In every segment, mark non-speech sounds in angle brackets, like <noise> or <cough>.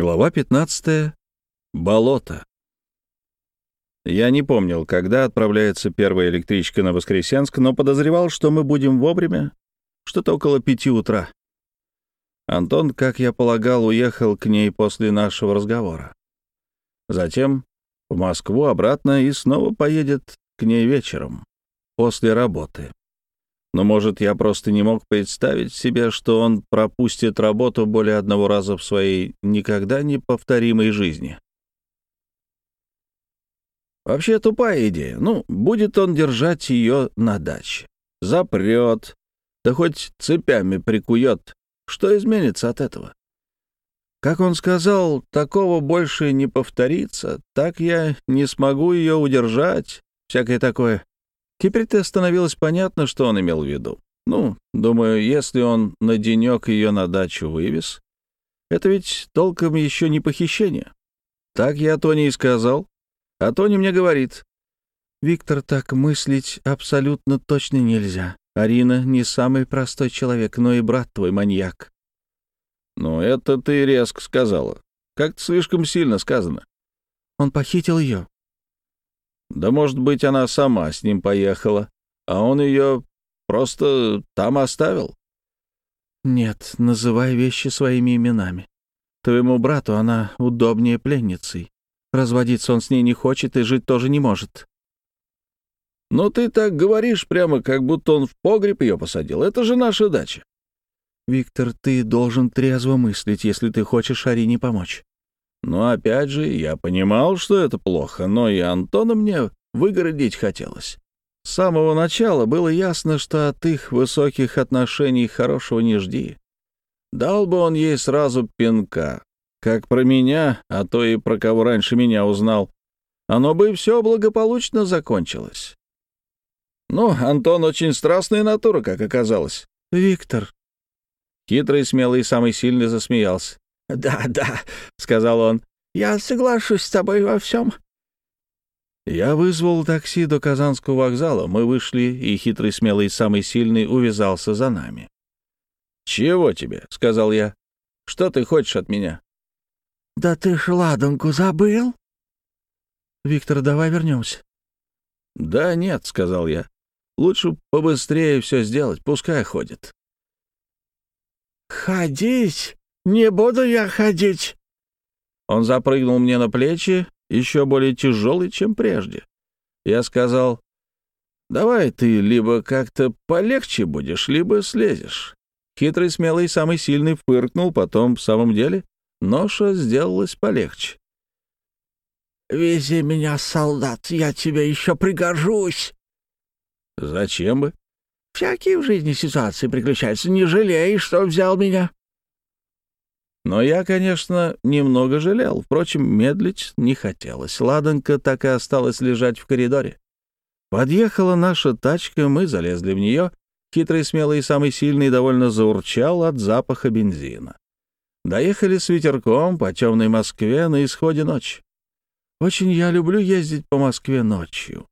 Глава 15. Болото. Я не помнил, когда отправляется первая электричка на Воскресенск, но подозревал, что мы будем вовремя, что-то около пяти утра. Антон, как я полагал, уехал к ней после нашего разговора. Затем в Москву обратно и снова поедет к ней вечером, после работы но, может, я просто не мог представить себе, что он пропустит работу более одного раза в своей никогда не повторимой жизни. Вообще тупая идея. Ну, будет он держать ее на даче. Запрет, да хоть цепями прикует. Что изменится от этого? Как он сказал, такого больше не повторится, так я не смогу ее удержать, всякое такое. Теперь-то становилось понятно, что он имел в виду. Ну, думаю, если он на денек ее на дачу вывез, это ведь толком еще не похищение. Так я Тони и сказал. А Тони мне говорит, «Виктор, так мыслить абсолютно точно нельзя. Арина не самый простой человек, но и брат твой маньяк». «Ну, это ты резко сказала. Как-то слишком сильно сказано». «Он похитил ее. Да, может быть, она сама с ним поехала, а он ее просто там оставил? Нет, называй вещи своими именами. Твоему брату она удобнее пленницей. Разводиться он с ней не хочет и жить тоже не может. Но ты так говоришь, прямо как будто он в погреб ее посадил. Это же наша дача. Виктор, ты должен трезво мыслить, если ты хочешь Арине помочь. Но опять же, я понимал, что это плохо, но и Антона мне выгородить хотелось. С самого начала было ясно, что от их высоких отношений хорошего не жди. Дал бы он ей сразу пинка, как про меня, а то и про кого раньше меня узнал. Оно бы все благополучно закончилось. Ну, Антон очень страстная натура, как оказалось. «Виктор». Хитрый, смелый и самый сильный засмеялся. «Да, да», — сказал он, — «я соглашусь с тобой во всем». Я вызвал такси до Казанского вокзала. Мы вышли, и хитрый, смелый и самый сильный увязался за нами. «Чего тебе?» — сказал я. «Что ты хочешь от меня?» «Да ты ж ладанку забыл?» «Виктор, давай вернемся». «Да нет», — сказал я. «Лучше побыстрее все сделать, пускай ходит». «Ходить? Не буду я ходить!» Он запрыгнул мне на плечи, еще более тяжелый, чем прежде. Я сказал, «Давай ты либо как-то полегче будешь, либо слезешь». Хитрый, смелый, самый сильный фыркнул, потом, в самом деле, ноша сделалась полегче. «Вези меня, солдат, я тебе еще пригожусь!» «Зачем бы?» «Всякие в жизни ситуации приключаются. Не жалей, что взял меня». Но я, конечно, немного жалел. Впрочем, медлить не хотелось. Ладанка так и осталась лежать в коридоре. Подъехала наша тачка, мы залезли в нее. Хитрый, смелый и самый сильный довольно заурчал от запаха бензина. Доехали с ветерком по темной Москве на исходе ночи. Очень я люблю ездить по Москве ночью.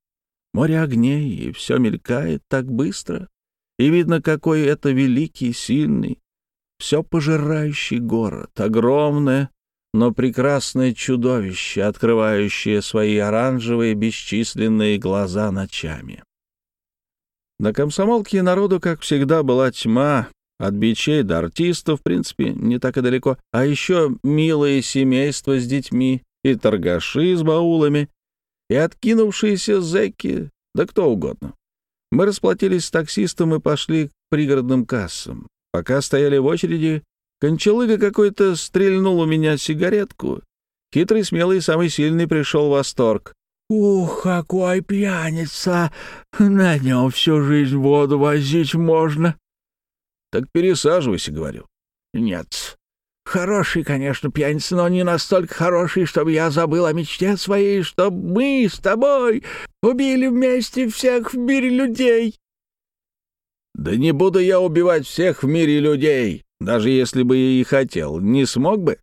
Море огней, и все мелькает так быстро. И видно, какой это великий, сильный, все пожирающий город, огромное, но прекрасное чудовище, открывающее свои оранжевые бесчисленные глаза ночами. На комсомолке народу, как всегда, была тьма, от бичей до артистов, в принципе, не так и далеко, а еще милые семейства с детьми и торгаши с баулами, и откинувшиеся зэки, да кто угодно. Мы расплатились с таксистом и пошли к пригородным кассам. Пока стояли в очереди, кончалыга какой-то стрельнул у меня сигаретку. Хитрый, смелый, самый сильный пришел в восторг. «Ух, какой пьяница! На нем всю жизнь воду возить можно!» «Так пересаживайся», — говорю. «Нет, хороший, конечно, пьяница, но не настолько хороший, чтобы я забыл о мечте своей, чтобы мы с тобой убили вместе всех в мире людей!» Да не буду я убивать всех в мире людей, даже если бы и хотел. Не смог бы?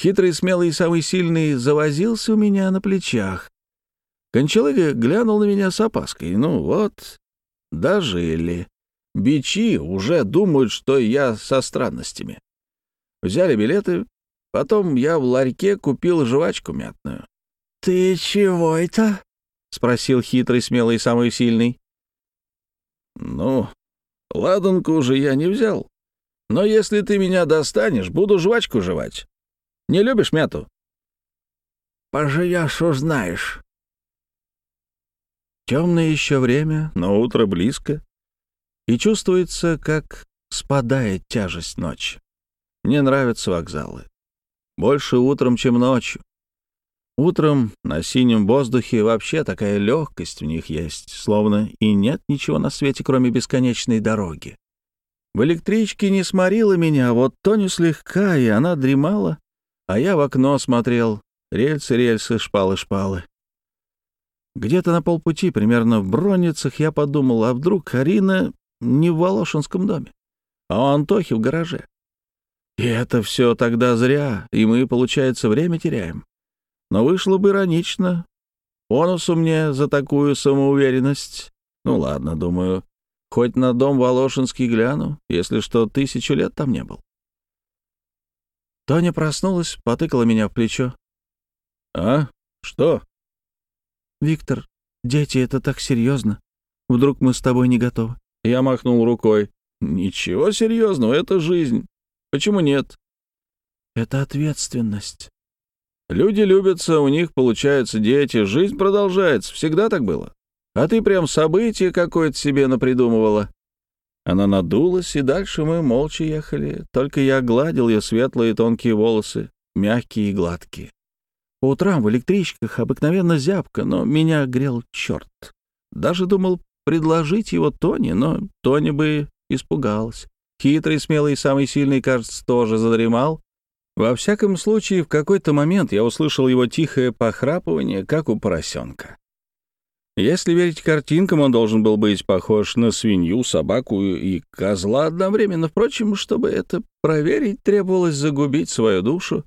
Хитрый, смелый и самый сильный завозился у меня на плечах. Кончалыга глянул на меня с опаской. Ну вот, дожили. Бичи уже думают, что я со странностями. Взяли билеты, Потом я в ларьке купил жвачку мятную. «Ты чего это?» — спросил хитрый, смелый, самый сильный. «Ну, ладанку уже я не взял. Но если ты меня достанешь, буду жвачку жевать. Не любишь мяту?» «Поживешь, узнаешь». Темное еще время, но утро близко, и чувствуется, как спадает тяжесть ночи. Мне нравятся вокзалы. Больше утром, чем ночью. Утром на синем воздухе вообще такая легкость в них есть, словно и нет ничего на свете, кроме бесконечной дороги. В электричке не сморила меня, вот Тони слегка, и она дремала, а я в окно смотрел. Рельсы, рельсы, шпалы, шпалы. Где-то на полпути, примерно в Бронницах, я подумал, а вдруг Карина не в Волошинском доме, а у Антохи в гараже. И это все тогда зря, и мы, получается, время теряем. Но вышло бы иронично. Бонусу мне за такую самоуверенность. Ну ладно, думаю, хоть на дом Волошинский гляну, если что, тысячу лет там не был. Тоня проснулась, потыкала меня в плечо. «А? Что?» «Виктор, дети, это так серьезно. Вдруг мы с тобой не готовы?» Я махнул рукой. «Ничего серьезного, это жизнь. Почему нет?» «Это ответственность». «Люди любятся, у них получаются дети, жизнь продолжается. Всегда так было. А ты прям событие какое-то себе напридумывала». Она надулась, и дальше мы молча ехали. Только я гладил ее светлые тонкие волосы, мягкие и гладкие. По утрам в электричках обыкновенно зябко, но меня грел черт. Даже думал предложить его Тони, но Тони бы испугалась. Хитрый, смелый и самый сильный, кажется, тоже задремал. Во всяком случае, в какой-то момент я услышал его тихое похрапывание, как у поросенка. Если верить картинкам, он должен был быть похож на свинью, собаку и козла одновременно. Впрочем, чтобы это проверить, требовалось загубить свою душу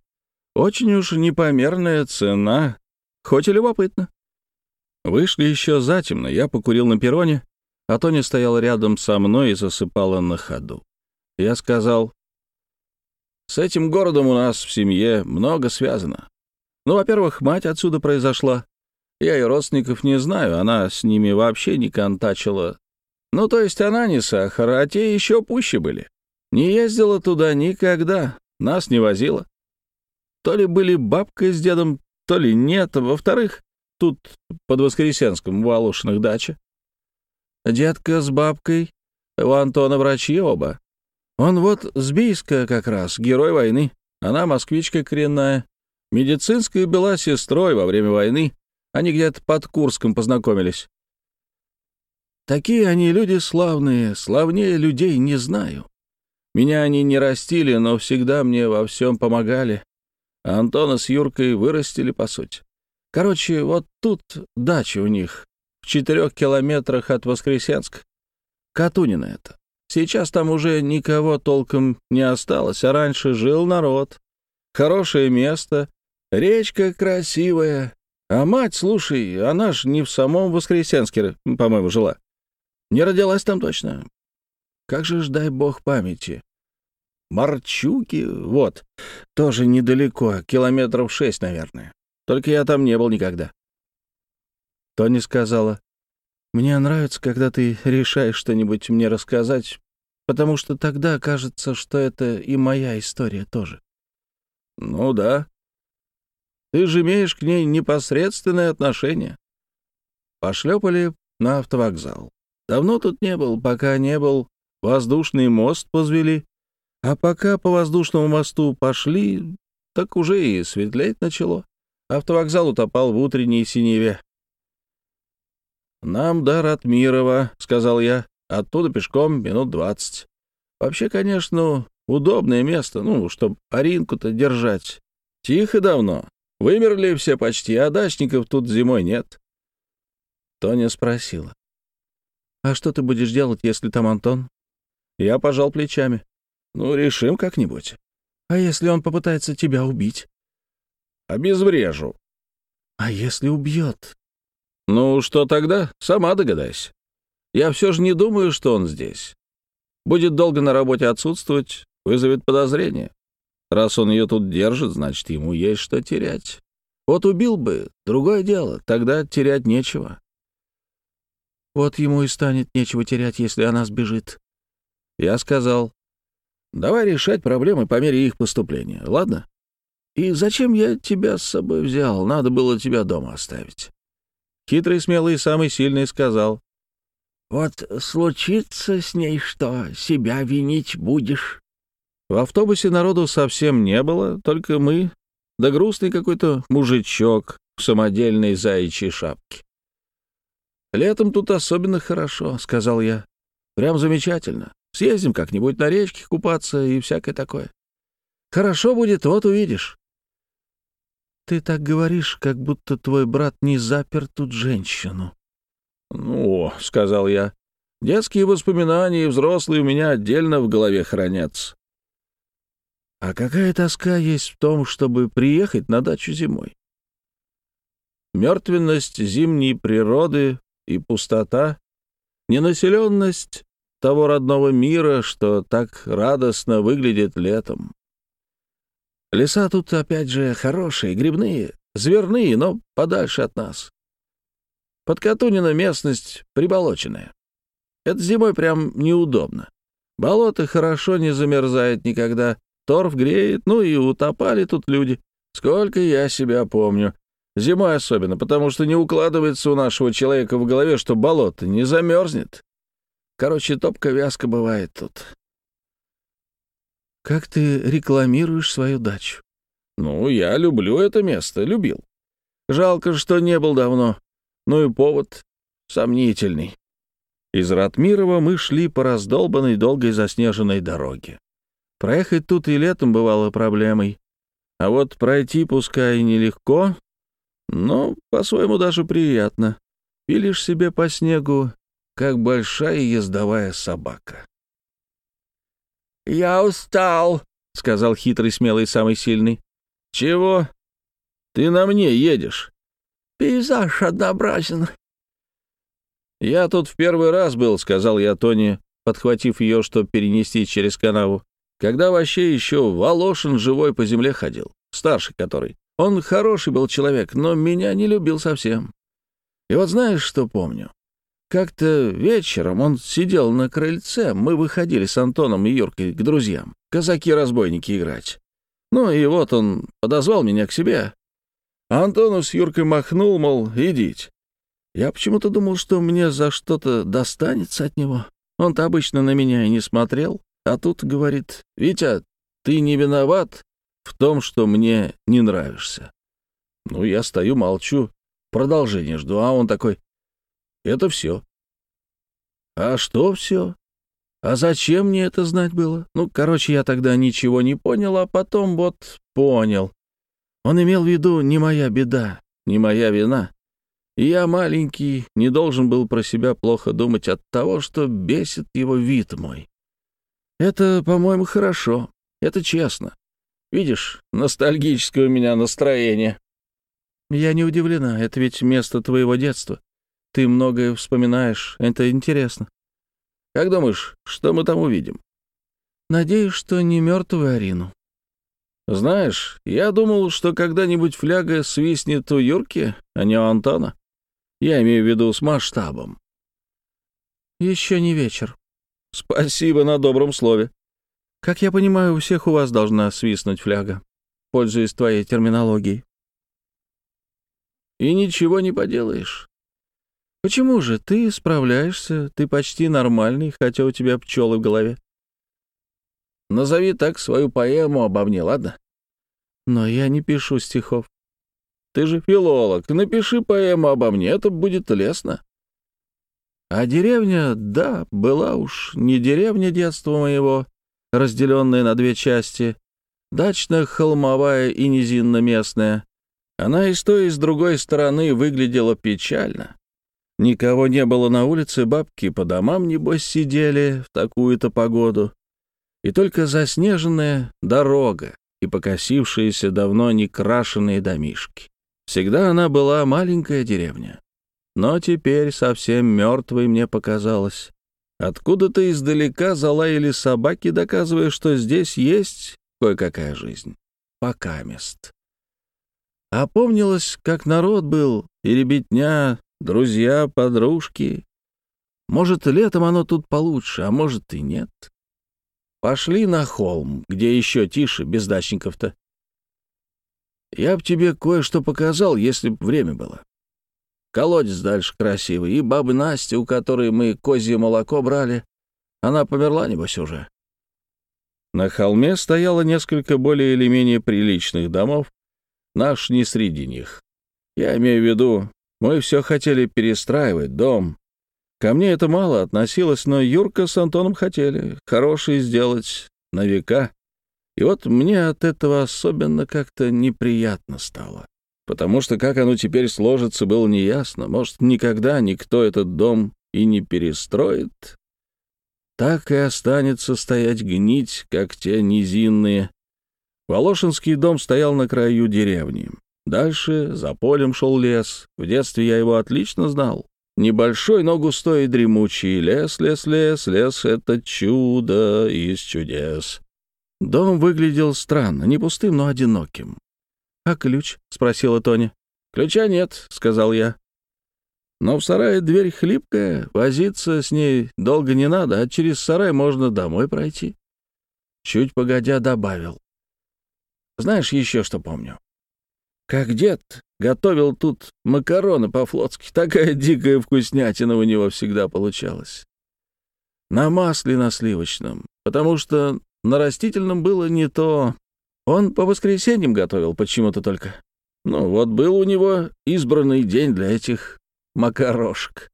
очень уж непомерная цена, хоть и любопытно. Вышли еще затемно, я покурил на перроне, а Тоня стояла рядом со мной и засыпала на ходу. Я сказал, «С этим городом у нас в семье много связано. Ну, во-первых, мать отсюда произошла. Я и родственников не знаю, она с ними вообще не контачила. Ну, то есть она не сахар, а те еще пуще были. Не ездила туда никогда, нас не возила. То ли были бабка с дедом, то ли нет. Во-вторых, тут под Воскресенском в Волошиных дача. Дедка с бабкой, у Антона врачи оба. Он вот с Бийска как раз, герой войны. Она москвичка коренная. Медицинская была сестрой во время войны. Они где-то под Курском познакомились. Такие они люди славные, славнее людей не знаю. Меня они не растили, но всегда мне во всем помогали. А Антона с Юркой вырастили, по сути. Короче, вот тут дача у них, в четырех километрах от Воскресенска. Катунина это. Сейчас там уже никого толком не осталось, а раньше жил народ. Хорошее место, речка красивая. А мать, слушай, она ж не в самом Воскресенске, по-моему, жила. Не родилась там точно. Как же ж, дай бог памяти. Марчуки, вот, тоже недалеко, километров шесть, наверное. Только я там не был никогда. Тони сказала, «Мне нравится, когда ты решаешь что-нибудь мне рассказать, потому что тогда кажется, что это и моя история тоже». «Ну да. Ты же имеешь к ней непосредственное отношение». Пошлепали на автовокзал. Давно тут не был, пока не был. Воздушный мост позвели, а пока по воздушному мосту пошли, так уже и светлеть начало. Автовокзал утопал в утренней синеве. «Нам до Ратмирова», — сказал я. «Оттуда пешком минут двадцать. Вообще, конечно, удобное место, ну, чтобы Аринку-то держать. Тихо давно. Вымерли все почти, а дачников тут зимой нет». Тоня спросила. «А что ты будешь делать, если там Антон?» Я пожал плечами. Ну, решим как-нибудь. А если он попытается тебя убить? Обезврежу. А если убьет? Ну, что тогда? Сама догадайся. Я все же не думаю, что он здесь. Будет долго на работе отсутствовать, вызовет подозрение. Раз он ее тут держит, значит, ему есть что терять. Вот убил бы, другое дело, тогда терять нечего. Вот ему и станет нечего терять, если она сбежит. Я сказал, давай решать проблемы по мере их поступления, ладно? И зачем я тебя с собой взял? Надо было тебя дома оставить. Хитрый, смелый и самый сильный сказал. Вот случится с ней что, себя винить будешь. В автобусе народу совсем не было, только мы, да грустный какой-то мужичок в самодельной заячьей шапке. «Летом тут особенно хорошо», — сказал я. «Прям замечательно. Съездим как-нибудь на речке купаться и всякое такое. Хорошо будет, вот увидишь». «Ты так говоришь, как будто твой брат не запер тут женщину». «Ну, — сказал я, — детские воспоминания и взрослые у меня отдельно в голове хранятся. А какая тоска есть в том, чтобы приехать на дачу зимой? Мертвенность зимней природы и пустота, ненаселенность того родного мира, что так радостно выглядит летом. Леса тут, опять же, хорошие, грибные, зверные, но подальше от нас. Под Катунина местность приболоченная. Это зимой прям неудобно. Болото хорошо не замерзает никогда, торф греет, ну и утопали тут люди. Сколько я себя помню. Зимой особенно, потому что не укладывается у нашего человека в голове, что болото не замерзнет. Короче, топка-вязка бывает тут. Как ты рекламируешь свою дачу? Ну, я люблю это место, любил. Жалко, что не был давно. Ну и повод сомнительный. Из Ратмирова мы шли по раздолбанной долгой заснеженной дороге. Проехать тут и летом бывало проблемой. А вот пройти, пускай и нелегко, но по-своему даже приятно. Пилишь себе по снегу, как большая ездовая собака. «Я устал», — сказал хитрый, смелый, самый сильный. «Чего? Ты на мне едешь?» «Пейзаж однообразен». «Я тут в первый раз был», — сказал я Тони, подхватив ее, чтобы перенести через канаву. «Когда вообще еще Волошин живой по земле ходил, старший который. Он хороший был человек, но меня не любил совсем. И вот знаешь, что помню? Как-то вечером он сидел на крыльце, мы выходили с Антоном и Юркой к друзьям, казаки-разбойники играть. Ну и вот он подозвал меня к себе. А с Юркой махнул, мол, идите. Я почему-то думал, что мне за что-то достанется от него. Он-то обычно на меня и не смотрел. А тут говорит, «Витя, ты не виноват, в том, что мне не нравишься. Ну, я стою, молчу, продолжение жду, а он такой, это все. А что все? А зачем мне это знать было? Ну, короче, я тогда ничего не понял, а потом вот понял. Он имел в виду не моя беда, не моя вина. Я маленький, не должен был про себя плохо думать от того, что бесит его вид мой. Это, по-моему, хорошо. Это честно. Видишь, ностальгическое у меня настроение». «Я не удивлена. Это ведь место твоего детства. Ты многое вспоминаешь. Это интересно». «Как думаешь, что мы там увидим?» «Надеюсь, что не мертвую Арину». «Знаешь, я думал, что когда-нибудь фляга свистнет у Юрки, а не у Антона. Я имею в виду с масштабом». «Еще не вечер». «Спасибо на добром слове. Как я понимаю, у всех у вас должна свистнуть фляга, пользуясь твоей терминологией. И ничего не поделаешь. Почему же? Ты справляешься, ты почти нормальный, хотя у тебя пчелы в голове. Назови так свою поэму обо мне, ладно? Но я не пишу стихов. Ты же филолог, напиши поэму обо мне, это будет лестно. А деревня, да, была уж не деревня детства моего, разделенная на две части, дачно-холмовая и низинно-местная. Она и с той, и с другой стороны выглядела печально. Никого не было на улице, бабки по домам, небось, сидели в такую-то погоду. И только заснеженная дорога и покосившиеся давно не крашеные домишки. Всегда она была маленькая деревня. Но теперь совсем мертвой мне показалось. Откуда-то издалека залаяли собаки, доказывая, что здесь есть кое-какая жизнь. Пока мест. А помнилось, как народ был, и ребятня, друзья, подружки. Может, летом оно тут получше, а может и нет. Пошли на холм, где еще тише, без дачников-то. Я б тебе кое-что показал, если б время было. Колодец дальше красивый, и баба Настя, у которой мы козье молоко брали, она померла, небось, уже. На холме стояло несколько более или менее приличных домов, наш не среди них. Я имею в виду, мы все хотели перестраивать дом. Ко мне это мало относилось, но Юрка с Антоном хотели хороший сделать на века. И вот мне от этого особенно как-то неприятно стало. Потому что как оно теперь сложится, было неясно. Может, никогда никто этот дом и не перестроит, так и останется стоять гнить, как те низинные. Волошинский дом стоял на краю деревни. Дальше за полем шел лес. В детстве я его отлично знал. Небольшой, но густой и дремучий. Лес, лес, лес, лес — это чудо из чудес. Дом выглядел странно, не пустым, но одиноким. «А ключ?» — спросила Тоня. «Ключа нет», — сказал я. Но в сарае дверь хлипкая, возиться с ней долго не надо, а через сарай можно домой пройти. Чуть погодя добавил. Знаешь, еще что помню. Как дед готовил тут макароны по-флотски, такая дикая вкуснятина у него всегда получалась. На масле на сливочном, потому что на растительном было не то. Он по воскресеньям готовил почему-то только. Ну, вот был у него избранный день для этих макарошек.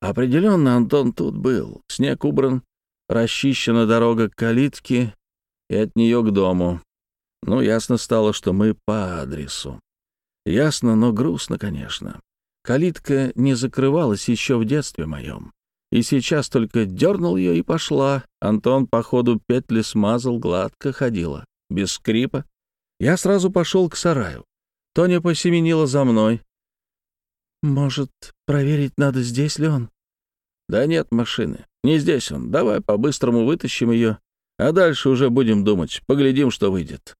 Определенно Антон тут был. Снег убран, расчищена дорога к калитке и от нее к дому. Ну, ясно стало, что мы по адресу. Ясно, но грустно, конечно. Калитка не закрывалась еще в детстве моем. И сейчас только дернул ее и пошла. Антон, по ходу петли смазал, гладко ходила, без скрипа. Я сразу пошел к сараю. Тоня посеменила за мной. «Может, проверить надо, здесь ли он?» «Да нет машины. Не здесь он. Давай по-быстрому вытащим ее, а дальше уже будем думать. Поглядим, что выйдет».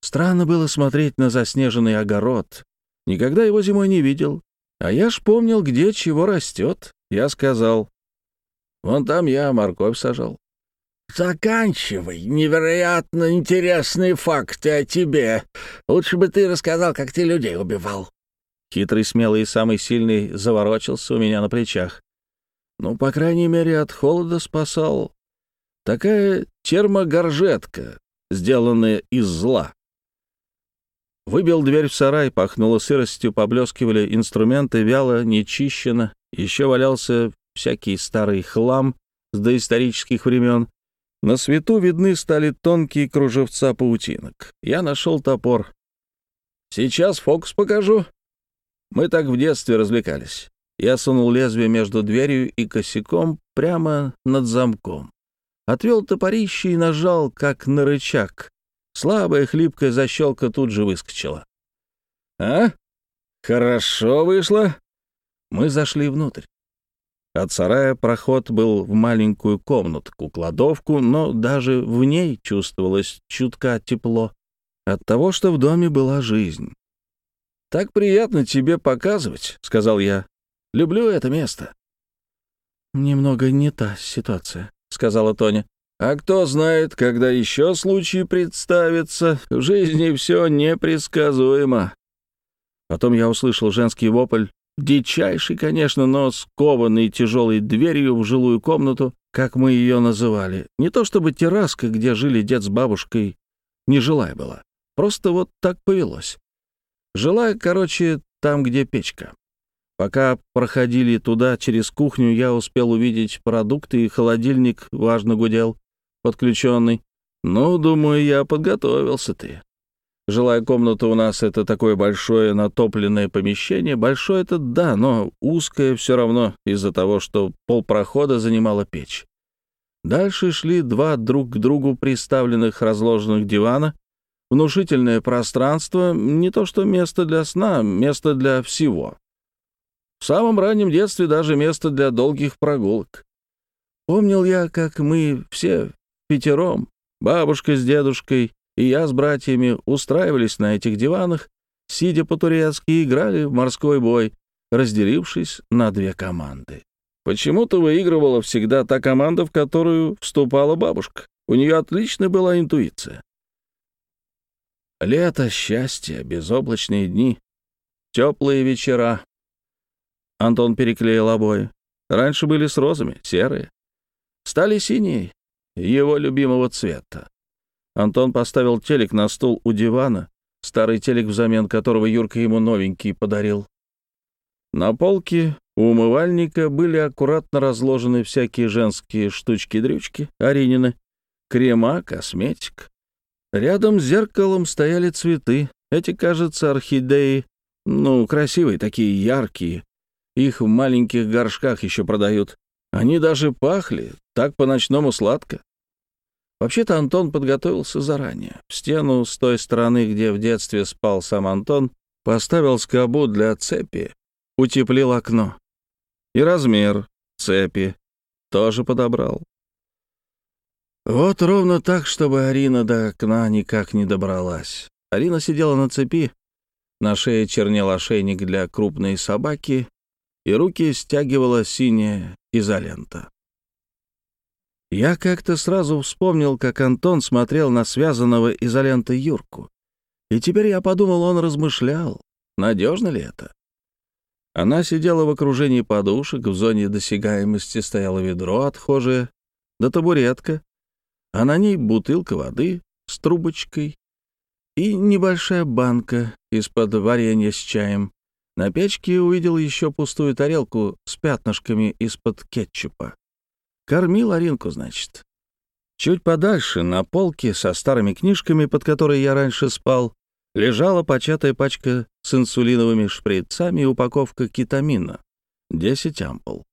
Странно было смотреть на заснеженный огород. Никогда его зимой не видел. А я ж помнил, где чего растет. Я сказал, «Вон там я морковь сажал». «Заканчивай. Невероятно интересные факты о тебе. Лучше бы ты рассказал, как ты людей убивал». Хитрый, смелый и самый сильный заворочился у меня на плечах. Ну, по крайней мере, от холода спасал. Такая термогоржетка, сделанная из зла. Выбил дверь в сарай, пахнуло сыростью, поблескивали инструменты, вяло, нечищено. Еще валялся всякий старый хлам с доисторических времен. На свету видны стали тонкие кружевца паутинок. Я нашел топор. «Сейчас фокус покажу», мы так в детстве развлекались. Я сунул лезвие между дверью и косяком прямо над замком. Отвел топорище и нажал, как на рычаг. Слабая хлипкая защелка тут же выскочила. «А? Хорошо вышло?» Мы зашли внутрь. От сарая проход был в маленькую комнатку, кладовку, но даже в ней чувствовалось чутка тепло от того, что в доме была жизнь. «Так приятно тебе показывать», — сказал я. «Люблю это место». «Немного не та ситуация», — сказала Тоня. «А кто знает, когда еще случай представится, в жизни все непредсказуемо». Потом я услышал женский вопль, дичайший, конечно, но скованный тяжелой дверью в жилую комнату, как мы ее называли. Не то чтобы терраска, где жили дед с бабушкой, не жилая была. Просто вот так повелось. Жила, короче, там, где печка. Пока проходили туда через кухню, я успел увидеть продукты, и холодильник важно гудел, подключенный. Ну, думаю, я подготовился ты. Жилая комната у нас — это такое большое натопленное помещение. Большое — это да, но узкое все равно из-за того, что полпрохода занимала печь. Дальше шли два друг к другу приставленных разложенных дивана, Внушительное пространство — не то что место для сна, место для всего. В самом раннем детстве даже место для долгих прогулок. Помнил я, как мы все пятером Бабушка с дедушкой и я с братьями устраивались на этих диванах, сидя по-турецки, играли в морской бой, разделившись на две команды. Почему-то выигрывала всегда та команда, в которую вступала бабушка. У нее отличная была интуиция. Лето, счастье, безоблачные дни, теплые вечера. Антон переклеил обои. Раньше были с розами, серые. Стали синие, его любимого цвета. Антон поставил телек на стул у дивана, старый телек, взамен которого Юрка ему новенький подарил. На полке у умывальника были аккуратно разложены всякие женские штучки-дрючки, Аринины, крема, косметик. Рядом с зеркалом стояли цветы. Эти, кажется, орхидеи. Ну, красивые, такие яркие. Их в маленьких горшках еще продают. Они даже пахли, так по-ночному сладко. Вообще-то Антон подготовился заранее. В стену с той стороны, где в детстве спал сам Антон, поставил скобу для цепи, утеплил окно. И размер цепи тоже подобрал. Вот ровно так, чтобы Арина до окна никак не добралась. Арина сидела на цепи, на шее чернел ошейник для крупной собаки, и руки стягивала синяя изолента. Я как-то сразу вспомнил, как Антон смотрел на связанного изолентой Юрку. И теперь я подумал, он размышлял, надежно ли это. Она сидела в окружении подушек, в зоне досягаемости стояло ведро отхожее, да табуретка, а на ней бутылка воды с трубочкой и небольшая банка из-под варенья с чаем. На печке увидел еще пустую тарелку с пятнышками из-под кетчупа. Кормил Аринку, значит. Чуть подальше, на полке со старыми книжками, под которой я раньше спал, лежала початая пачка с инсулиновыми шприцами и упаковка кетамина. 10 ампул.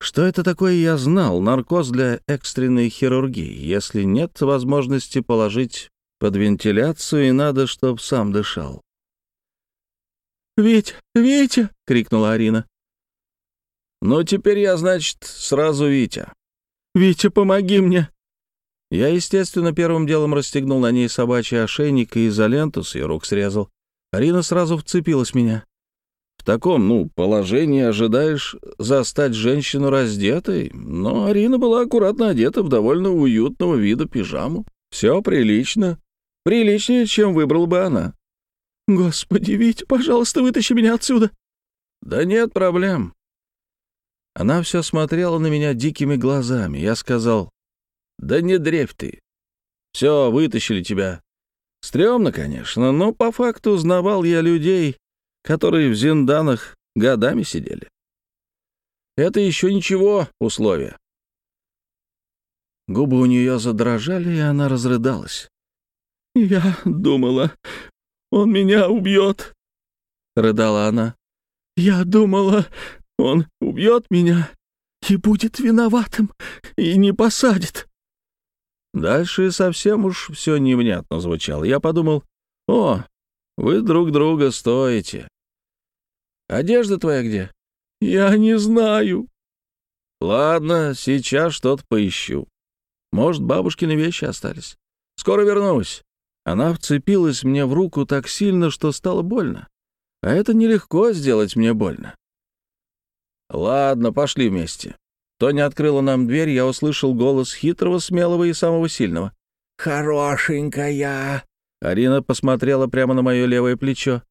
Что это такое, я знал. Наркоз для экстренной хирургии. Если нет возможности положить под вентиляцию, и надо, чтоб сам дышал. «Витя! Витя!» — крикнула Арина. «Ну, теперь я, значит, сразу Витя». «Витя, помоги мне!» Я, естественно, первым делом расстегнул на ней собачий ошейник и изоленту с ее рук срезал. Арина сразу вцепилась в меня. В таком, ну, положении ожидаешь застать женщину раздетой, но Арина была аккуратно одета в довольно уютного вида пижаму. Все прилично. Приличнее, чем выбрал бы она. «Господи, Витя, пожалуйста, вытащи меня отсюда!» «Да нет проблем». Она все смотрела на меня дикими глазами. Я сказал, «Да не дрейф ты. Все, вытащили тебя. Стремно, конечно, но по факту узнавал я людей, которые в зинданах годами сидели. Это еще ничего условия. Губы у нее задрожали, и она разрыдалась. «Я думала, он меня убьет», — рыдала она. «Я думала, он убьет меня и будет виноватым, и не посадит». Дальше совсем уж все невнятно звучало. Я подумал, о, вы друг друга стоите. Одежда твоя где? Я не знаю. Ладно, сейчас что-то поищу. Может, бабушкины вещи остались. Скоро вернусь. Она вцепилась мне в руку так сильно, что стало больно. А это нелегко сделать мне больно. Ладно, пошли вместе. Тоня открыла нам дверь, я услышал голос хитрого, смелого и самого сильного. «Хорошенькая!» Арина посмотрела прямо на мое левое плечо.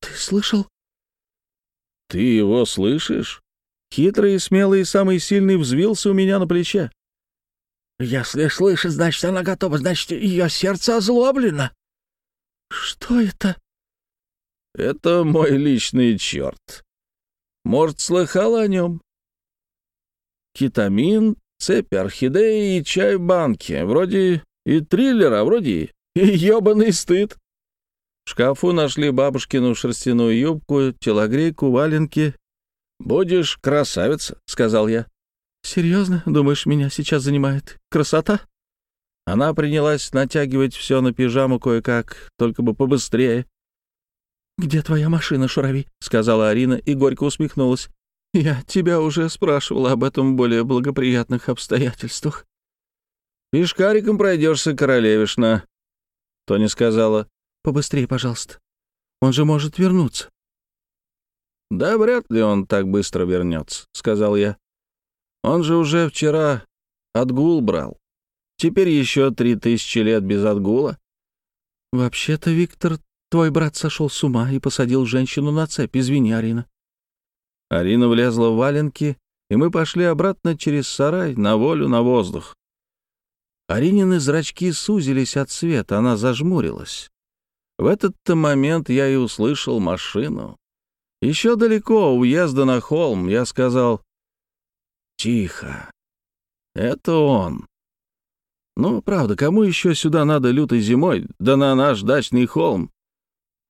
«Ты слышал?» «Ты его слышишь?» Хитрый смелый и самый сильный взвился у меня на плече. «Если слышит, значит, она готова, значит, ее сердце озлоблено». «Что это?» «Это мой личный черт. Может, слыхала о нем?» кетамин, цепь орхидеи и чай в банке. Вроде и триллера, вроде и <laughs> ебаный стыд. В шкафу нашли бабушкину шерстяную юбку, телогрейку, валенки. «Будешь красавица», — сказал я. «Серьезно? Думаешь, меня сейчас занимает красота?» Она принялась натягивать все на пижаму кое-как, только бы побыстрее. «Где твоя машина, Шурави?» — сказала Арина и горько усмехнулась. Я тебя уже спрашивала об этом в более благоприятных обстоятельствах. Пешкариком пройдешься, королевишна. Тони сказала. Побыстрее, пожалуйста. Он же может вернуться. Да вряд ли он так быстро вернется, сказал я. Он же уже вчера отгул брал. Теперь еще три тысячи лет без отгула. Вообще-то, Виктор, твой брат сошел с ума и посадил женщину на цепь. Извини, Арина. Арина влезла в валенки, и мы пошли обратно через сарай на волю, на воздух. Аринины зрачки сузились от света, она зажмурилась. В этот-то момент я и услышал машину. Еще далеко, у уезда на холм, я сказал «Тихо, это он». Ну, правда, кому еще сюда надо лютой зимой, да на наш дачный холм?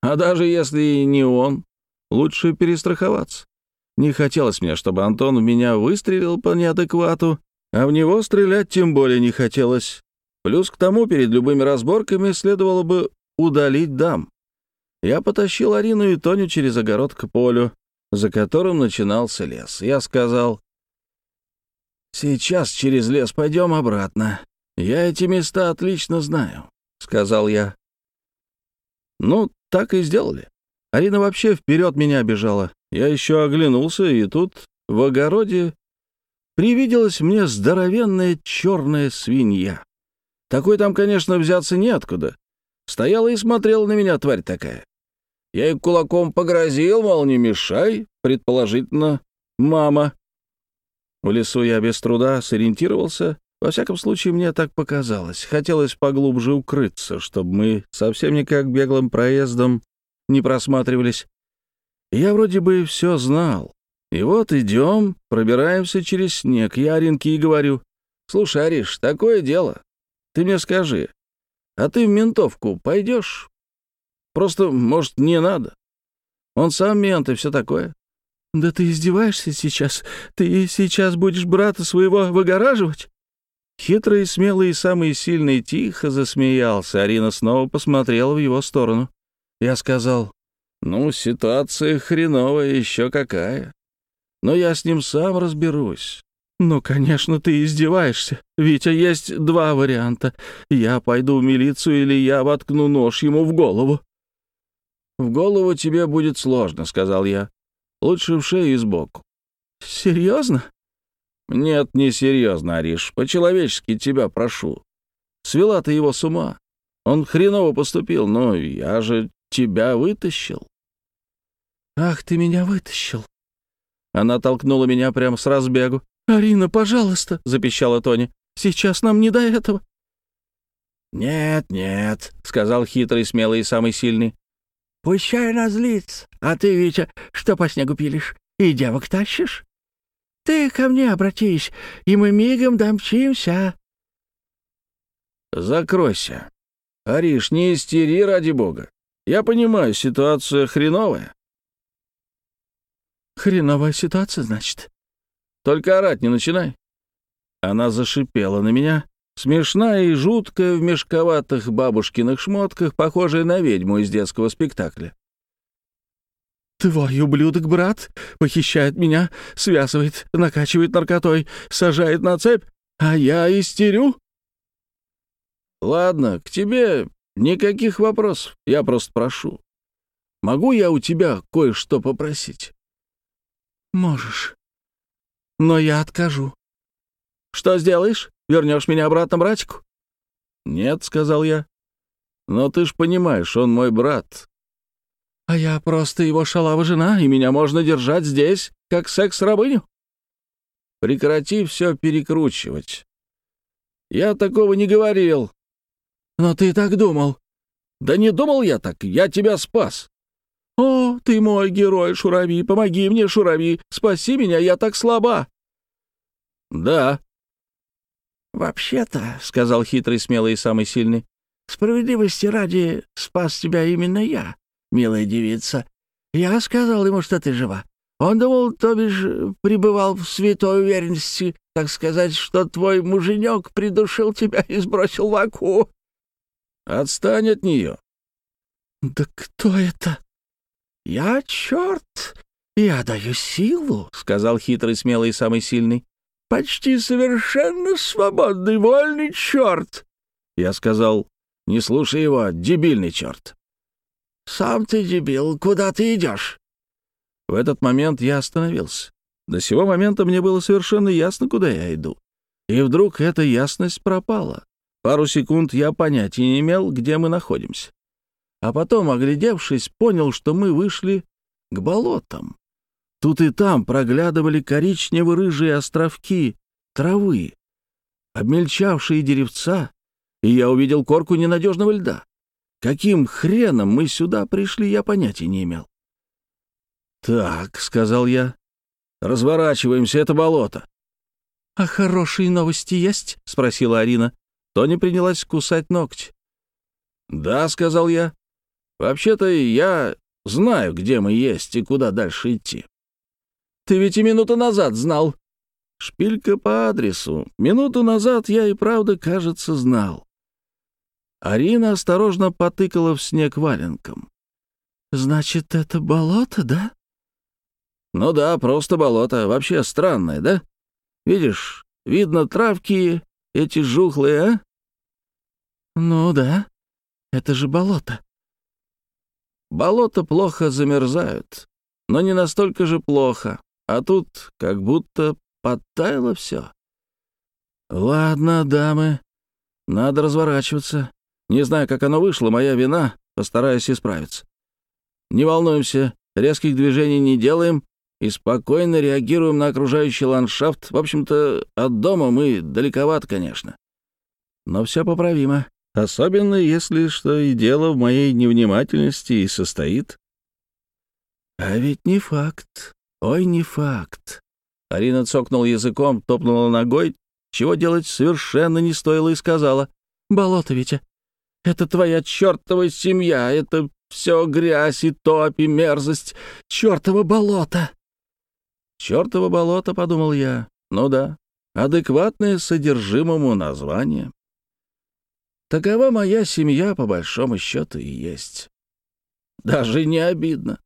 А даже если и не он, лучше перестраховаться. Не хотелось мне, чтобы Антон в меня выстрелил по неадеквату, а в него стрелять тем более не хотелось. Плюс к тому, перед любыми разборками следовало бы удалить дам. Я потащил Арину и Тоню через огород к полю, за которым начинался лес. Я сказал, «Сейчас через лес пойдем обратно. Я эти места отлично знаю», — сказал я. Ну, так и сделали. Арина вообще вперед меня бежала. Я еще оглянулся, и тут в огороде привиделась мне здоровенная черная свинья. Такой там, конечно, взяться неоткуда. Стояла и смотрела на меня тварь такая. Я ей кулаком погрозил, мол, не мешай, предположительно, мама. В лесу я без труда сориентировался. Во всяком случае, мне так показалось. Хотелось поглубже укрыться, чтобы мы совсем никак беглым проездом не просматривались. Я вроде бы все знал. И вот идем, пробираемся через снег. Я Аринке и говорю, «Слушай, Ариш, такое дело. Ты мне скажи, а ты в ментовку пойдешь? Просто, может, не надо. Он сам мент и все такое». «Да ты издеваешься сейчас? Ты сейчас будешь брата своего выгораживать?» Хитрый, смелый и самый сильный тихо засмеялся. Арина снова посмотрела в его сторону. Я сказал, «Ну, ситуация хреновая еще какая. Но я с ним сам разберусь». «Ну, конечно, ты издеваешься. Витя, есть два варианта. Я пойду в милицию или я воткну нож ему в голову». «В голову тебе будет сложно», — сказал я. «Лучше в шею и сбоку». «Серьезно?» «Нет, не серьезно, Ариш. По-человечески тебя прошу. Свела ты его с ума. Он хреново поступил, но я же тебя вытащил». «Ах, ты меня вытащил!» Она толкнула меня прямо с разбегу. «Арина, пожалуйста!» — запищала Тони. «Сейчас нам не до этого». «Нет, нет», — сказал хитрый, смелый и самый сильный. «Пущай она злится. А ты, Витя, что по снегу пилишь? И девок тащишь? Ты ко мне обратись, и мы мигом домчимся». «Закройся. Ариш, не истери ради бога. Я понимаю, ситуация хреновая». «Хреновая ситуация, значит?» Только орать не начинай». Она зашипела на меня, смешная и жуткая в мешковатых бабушкиных шмотках, похожая на ведьму из детского спектакля. «Твой ублюдок-брат похищает меня, связывает, накачивает наркотой, сажает на цепь, а я истерю?» «Ладно, к тебе никаких вопросов, я просто прошу. Могу я у тебя кое-что попросить?» «Можешь», но я откажу. Что сделаешь? Вернешь меня обратно братику? Нет, сказал я. Но ты ж понимаешь, он мой брат. А я просто его шалава жена, и меня можно держать здесь, как секс-рабыню. Прекрати все перекручивать. Я такого не говорил. Но ты так думал. Да не думал я так, я тебя спас. «О, ты мой герой, Шурави! Помоги мне, Шурави! Спаси меня, я так слаба!» «Да». «Вообще-то», — сказал хитрый, смелый и самый сильный, «справедливости ради спас тебя именно я, милая девица. Я сказал ему, что ты жива. Он думал, то бишь, пребывал в святой уверенности, так сказать, что твой муженек придушил тебя и сбросил в оку». «Отстань от нее». «Да кто это?» «Я черт! Я даю силу», — сказал хитрый, смелый и самый сильный. почти совершенно свободный, вольный черт!» Я сказал, «Не слушай его, дебильный черт!» «Сам ты дебил, куда ты идешь?» В этот момент я остановился. До сего момента мне было совершенно ясно, куда я иду. И вдруг эта ясность пропала. Пару секунд я понятия не имел, где мы находимся. А потом, оглядевшись, понял, что мы вышли к болотам. Тут и там проглядывали коричнево-рыжие островки травы, обмельчавшие деревца, и я увидел корку ненадежного льда. Каким хреном мы сюда пришли, я понятия не имел. «Так», — сказал я, — «разворачиваемся, это болото». «А хорошие новости есть?» — спросила Арина. Тони принялась кусать ногти. «Да», — сказал я, — «вообще-то я знаю, где мы есть и куда дальше идти». «Ты ведь и минуту назад знал». Шпилька по адресу. Минуту назад я и правда, кажется, знал. Арина осторожно потыкала в снег валенком. «Значит, это болото, да?» «Ну да, просто болото. Вообще странное, да? Видишь, видно травки эти жухлые, а?» «Ну да, это же болото». «Болота плохо замерзают, но не настолько же плохо, а тут как будто подтаяло все. Ладно, дамы, надо разворачиваться. Не знаю, как оно вышло, моя вина, постараюсь исправиться. Не волнуемся, резких движений не делаем и спокойно реагируем на окружающий ландшафт. В общем-то, от дома мы далековато, конечно. Но все поправимо. Особенно, если что и дело в моей невнимательности и состоит. А ведь не факт. Ой, не факт. Арина цокнула языком, топнула ногой, чего делать совершенно не стоило, и сказала. «Болото, Витя, это твоя чертова семья, это все грязь и топь и мерзость, чертово болото!» «Чертово болото», — подумал я. «Ну да, адекватное содержимому название». Такова моя семья, по большому счету, и есть. Даже не обидно.